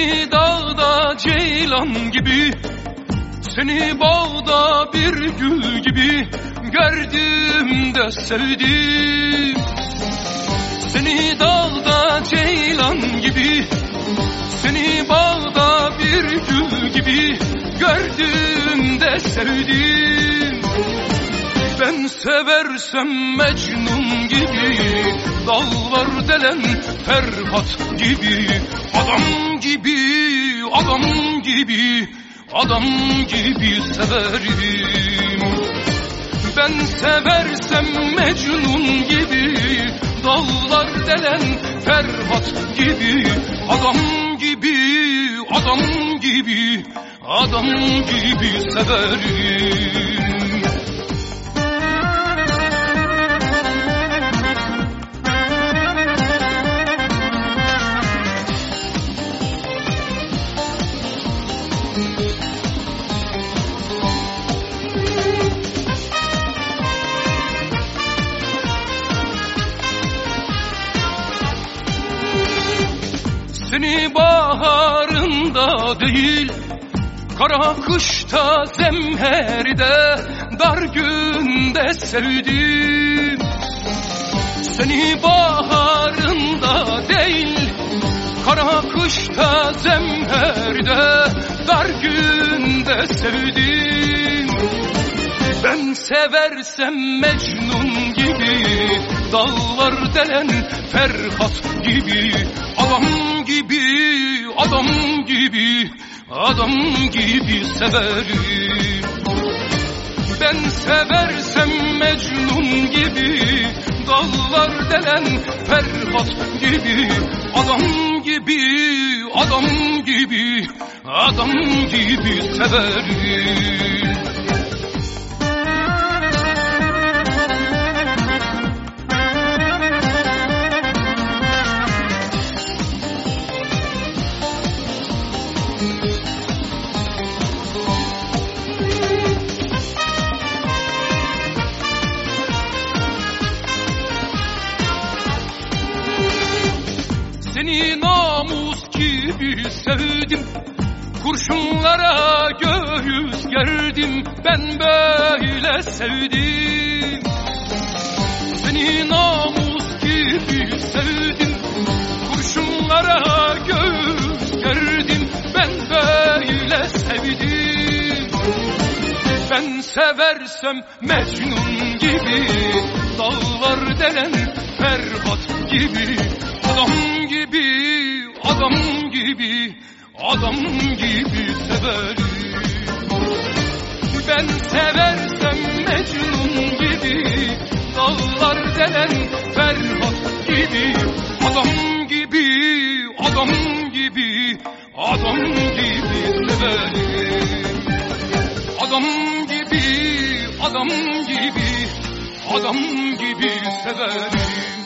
Seni dağda ceylan gibi Seni bağda bir gül gibi Gördüm de sevdim. Seni dağda ceylan gibi Seni bağda bir gül gibi Gördüm de sevdim. Ben seversem Mecnun gibi Dallar delen Ferhat gibi Adam gibi, adam gibi Adam gibi severim. Ben seversem Mecnun gibi Dallar delen Ferhat gibi Adam gibi, adam gibi Adam gibi severim Seni baharında değil Kara kışta zemherde Dar günde sevdim. Seni baharında değil Kara kışta zemherde Dar günde sevdim. Ben seversem Mecnun gibi Dallar delen Ferhat gibi Adam gibi, adam gibi Adam gibi severim. Ben seversem Mecnun gibi Dallar delen Ferhat gibi Adam gibi, adam gibi Adam gibi severim Seni namus gibi sevdim. Kurşunlara göğüs gerdim Ben böyle sevdim. Seni namus gibi sevdim. Kurşunlara göğüs gerdim Ben böyle sevdim. Ben seversem Mecnun gibi Dağlar delen Ferhat gibi gibi, adam gibi severim. Ben seversem Mecnun gibi, dağlar delen Ferhat gibi, adam gibi, adam gibi, adam gibi severim. Adam gibi, adam gibi, adam gibi severim.